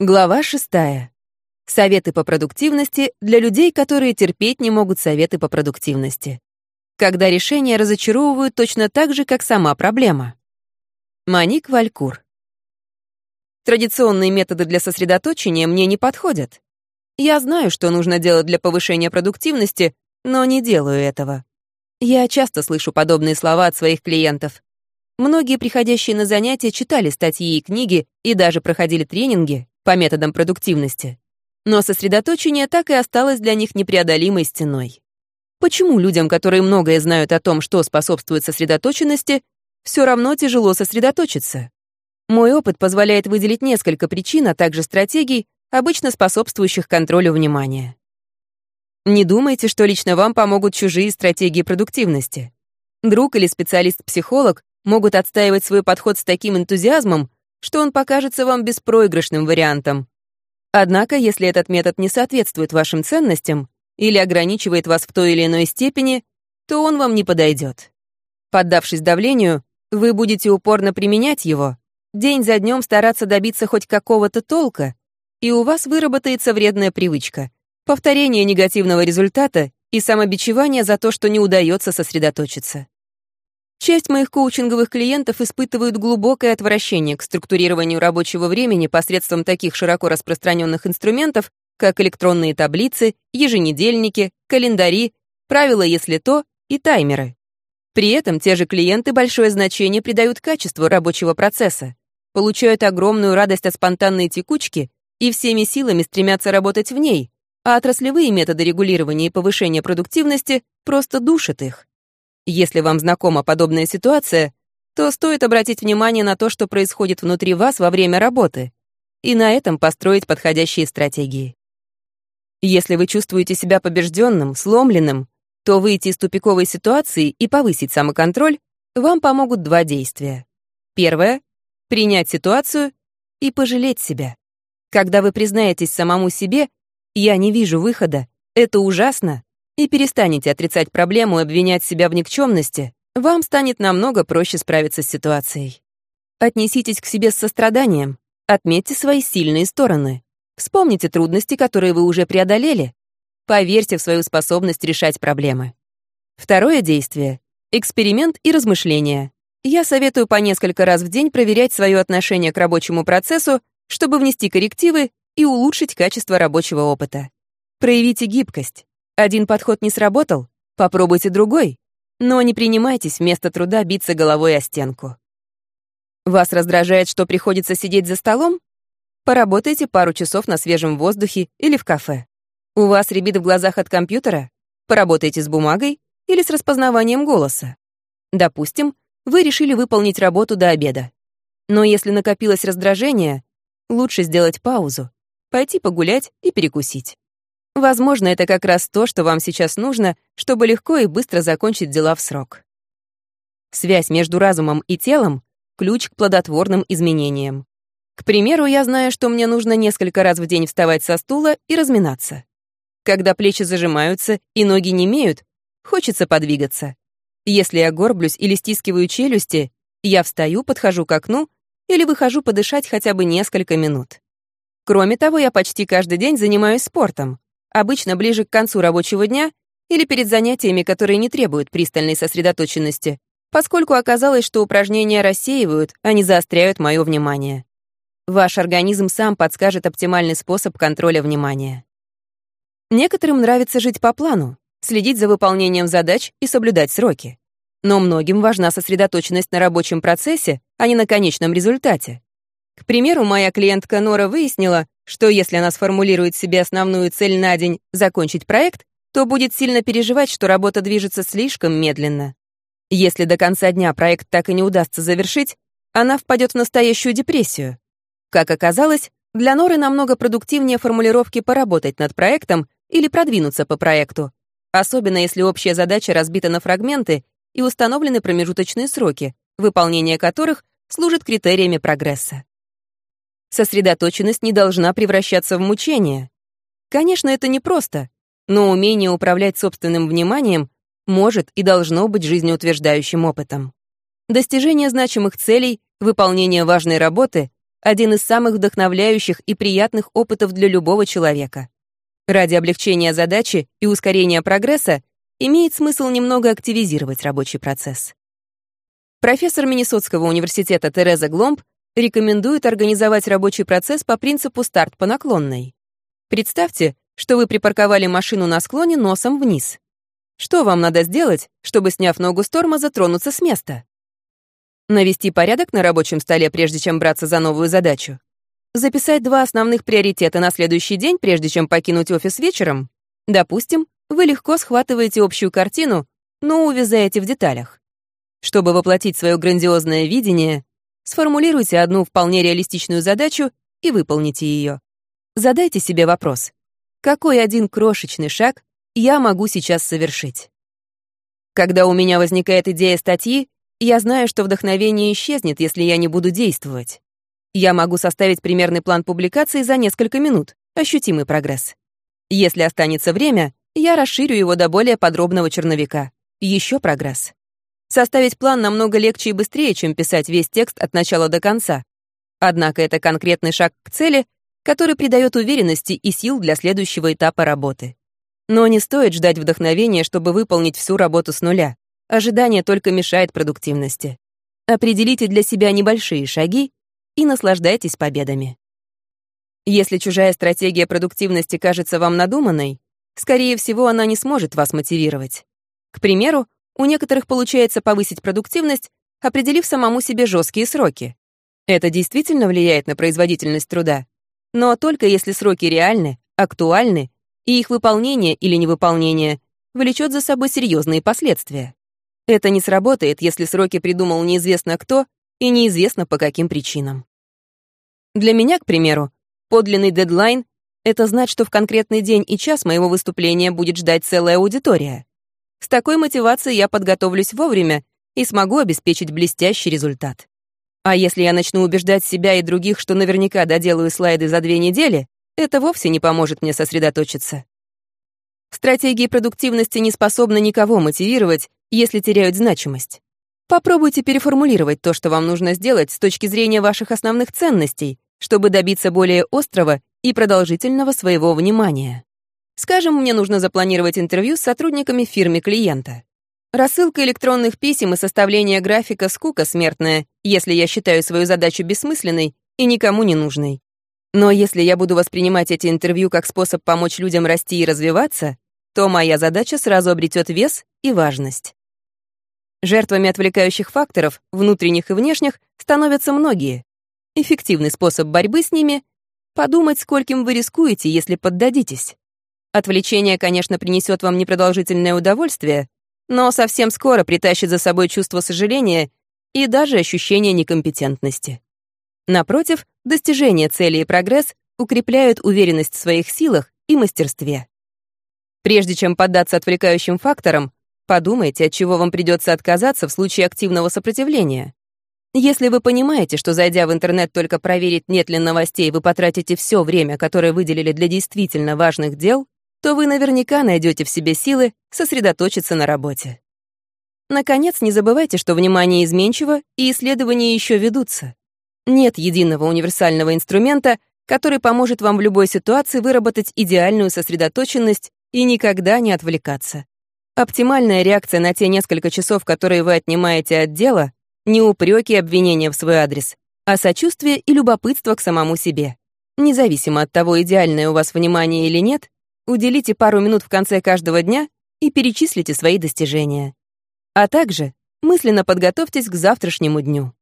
Глава 6. Советы по продуктивности для людей, которые терпеть не могут советы по продуктивности. Когда решения разочаровывают точно так же, как сама проблема. Маник Валькур. Традиционные методы для сосредоточения мне не подходят. Я знаю, что нужно делать для повышения продуктивности, но не делаю этого. Я часто слышу подобные слова от своих клиентов. Многие приходящие на занятия читали статьи и книги и даже проходили тренинги, по методам продуктивности. Но сосредоточение так и осталось для них непреодолимой стеной. Почему людям, которые многое знают о том, что способствует сосредоточенности, все равно тяжело сосредоточиться? Мой опыт позволяет выделить несколько причин, а также стратегий, обычно способствующих контролю внимания. Не думайте, что лично вам помогут чужие стратегии продуктивности. Друг или специалист-психолог могут отстаивать свой подход с таким энтузиазмом, что он покажется вам беспроигрышным вариантом. Однако, если этот метод не соответствует вашим ценностям или ограничивает вас в той или иной степени, то он вам не подойдет. Поддавшись давлению, вы будете упорно применять его, день за днем стараться добиться хоть какого-то толка, и у вас выработается вредная привычка — повторение негативного результата и самобичевание за то, что не удается сосредоточиться. Часть моих коучинговых клиентов испытывают глубокое отвращение к структурированию рабочего времени посредством таких широко распространенных инструментов, как электронные таблицы, еженедельники, календари, правила «если то» и таймеры. При этом те же клиенты большое значение придают качеству рабочего процесса, получают огромную радость от спонтанной текучки и всеми силами стремятся работать в ней, а отраслевые методы регулирования и повышения продуктивности просто душат их. Если вам знакома подобная ситуация, то стоит обратить внимание на то, что происходит внутри вас во время работы, и на этом построить подходящие стратегии. Если вы чувствуете себя побежденным, сломленным, то выйти из тупиковой ситуации и повысить самоконтроль вам помогут два действия. Первое — принять ситуацию и пожалеть себя. Когда вы признаетесь самому себе «я не вижу выхода, это ужасно, и перестанете отрицать проблему и обвинять себя в никчемности, вам станет намного проще справиться с ситуацией. Отнеситесь к себе с состраданием, отметьте свои сильные стороны, вспомните трудности, которые вы уже преодолели, поверьте в свою способность решать проблемы. Второе действие — эксперимент и размышления. Я советую по несколько раз в день проверять свое отношение к рабочему процессу, чтобы внести коррективы и улучшить качество рабочего опыта. Проявите гибкость. Один подход не сработал, попробуйте другой. Но не принимайтесь вместо труда биться головой о стенку. Вас раздражает, что приходится сидеть за столом? Поработайте пару часов на свежем воздухе или в кафе. У вас рябит в глазах от компьютера? Поработайте с бумагой или с распознаванием голоса. Допустим, вы решили выполнить работу до обеда. Но если накопилось раздражение, лучше сделать паузу, пойти погулять и перекусить. Возможно, это как раз то, что вам сейчас нужно, чтобы легко и быстро закончить дела в срок. Связь между разумом и телом — ключ к плодотворным изменениям. К примеру, я знаю, что мне нужно несколько раз в день вставать со стула и разминаться. Когда плечи зажимаются и ноги не имеют, хочется подвигаться. Если я горблюсь или стискиваю челюсти, я встаю, подхожу к окну или выхожу подышать хотя бы несколько минут. Кроме того, я почти каждый день занимаюсь спортом обычно ближе к концу рабочего дня или перед занятиями, которые не требуют пристальной сосредоточенности, поскольку оказалось, что упражнения рассеивают, а не заостряют мое внимание. Ваш организм сам подскажет оптимальный способ контроля внимания. Некоторым нравится жить по плану, следить за выполнением задач и соблюдать сроки. Но многим важна сосредоточенность на рабочем процессе, а не на конечном результате. К примеру, моя клиентка Нора выяснила, что если она сформулирует себе основную цель на день «закончить проект», то будет сильно переживать, что работа движется слишком медленно. Если до конца дня проект так и не удастся завершить, она впадет в настоящую депрессию. Как оказалось, для Норы намного продуктивнее формулировки «поработать над проектом» или «продвинуться по проекту», особенно если общая задача разбита на фрагменты и установлены промежуточные сроки, выполнение которых служит критериями прогресса. Сосредоточенность не должна превращаться в мучение. Конечно, это непросто, но умение управлять собственным вниманием может и должно быть жизнеутверждающим опытом. Достижение значимых целей, выполнение важной работы — один из самых вдохновляющих и приятных опытов для любого человека. Ради облегчения задачи и ускорения прогресса имеет смысл немного активизировать рабочий процесс. Профессор Миннесотского университета Тереза Гломб рекомендует организовать рабочий процесс по принципу старт по наклонной. Представьте, что вы припарковали машину на склоне носом вниз. Что вам надо сделать, чтобы, сняв ногу с тормоза, тронуться с места? Навести порядок на рабочем столе, прежде чем браться за новую задачу. Записать два основных приоритета на следующий день, прежде чем покинуть офис вечером. Допустим, вы легко схватываете общую картину, но увязаете в деталях. Чтобы воплотить свое грандиозное видение, Сформулируйте одну вполне реалистичную задачу и выполните ее. Задайте себе вопрос. Какой один крошечный шаг я могу сейчас совершить? Когда у меня возникает идея статьи, я знаю, что вдохновение исчезнет, если я не буду действовать. Я могу составить примерный план публикации за несколько минут, ощутимый прогресс. Если останется время, я расширю его до более подробного черновика. Еще прогресс. Составить план намного легче и быстрее, чем писать весь текст от начала до конца. Однако это конкретный шаг к цели, который придает уверенности и сил для следующего этапа работы. Но не стоит ждать вдохновения, чтобы выполнить всю работу с нуля. Ожидание только мешает продуктивности. Определите для себя небольшие шаги и наслаждайтесь победами. Если чужая стратегия продуктивности кажется вам надуманной, скорее всего, она не сможет вас мотивировать. К примеру, у некоторых получается повысить продуктивность, определив самому себе жесткие сроки. Это действительно влияет на производительность труда. Но только если сроки реальны, актуальны, и их выполнение или невыполнение влечет за собой серьезные последствия. Это не сработает, если сроки придумал неизвестно кто и неизвестно по каким причинам. Для меня, к примеру, подлинный дедлайн — это знать, что в конкретный день и час моего выступления будет ждать целая аудитория. С такой мотивацией я подготовлюсь вовремя и смогу обеспечить блестящий результат. А если я начну убеждать себя и других, что наверняка доделаю слайды за две недели, это вовсе не поможет мне сосредоточиться. Стратегии продуктивности не способны никого мотивировать, если теряют значимость. Попробуйте переформулировать то, что вам нужно сделать с точки зрения ваших основных ценностей, чтобы добиться более острого и продолжительного своего внимания. Скажем, мне нужно запланировать интервью с сотрудниками фирмы клиента. Рассылка электронных писем и составление графика скука смертная, если я считаю свою задачу бессмысленной и никому не нужной. Но если я буду воспринимать эти интервью как способ помочь людям расти и развиваться, то моя задача сразу обретет вес и важность. Жертвами отвлекающих факторов, внутренних и внешних, становятся многие. Эффективный способ борьбы с ними — подумать, скольким вы рискуете, если поддадитесь. Отвлечение, конечно, принесет вам непродолжительное удовольствие, но совсем скоро притащит за собой чувство сожаления и даже ощущение некомпетентности. Напротив, достижение цели и прогресс укрепляют уверенность в своих силах и мастерстве. Прежде чем поддаться отвлекающим факторам, подумайте, от чего вам придется отказаться в случае активного сопротивления. Если вы понимаете, что зайдя в интернет только проверить, нет ли новостей, вы потратите все время, которое выделили для действительно важных дел, то вы наверняка найдете в себе силы сосредоточиться на работе. Наконец, не забывайте, что внимание изменчиво и исследования еще ведутся. Нет единого универсального инструмента, который поможет вам в любой ситуации выработать идеальную сосредоточенность и никогда не отвлекаться. Оптимальная реакция на те несколько часов, которые вы отнимаете от дела, не упреки и обвинения в свой адрес, а сочувствие и любопытство к самому себе. Независимо от того, идеальное у вас внимание или нет, Уделите пару минут в конце каждого дня и перечислите свои достижения. А также мысленно подготовьтесь к завтрашнему дню.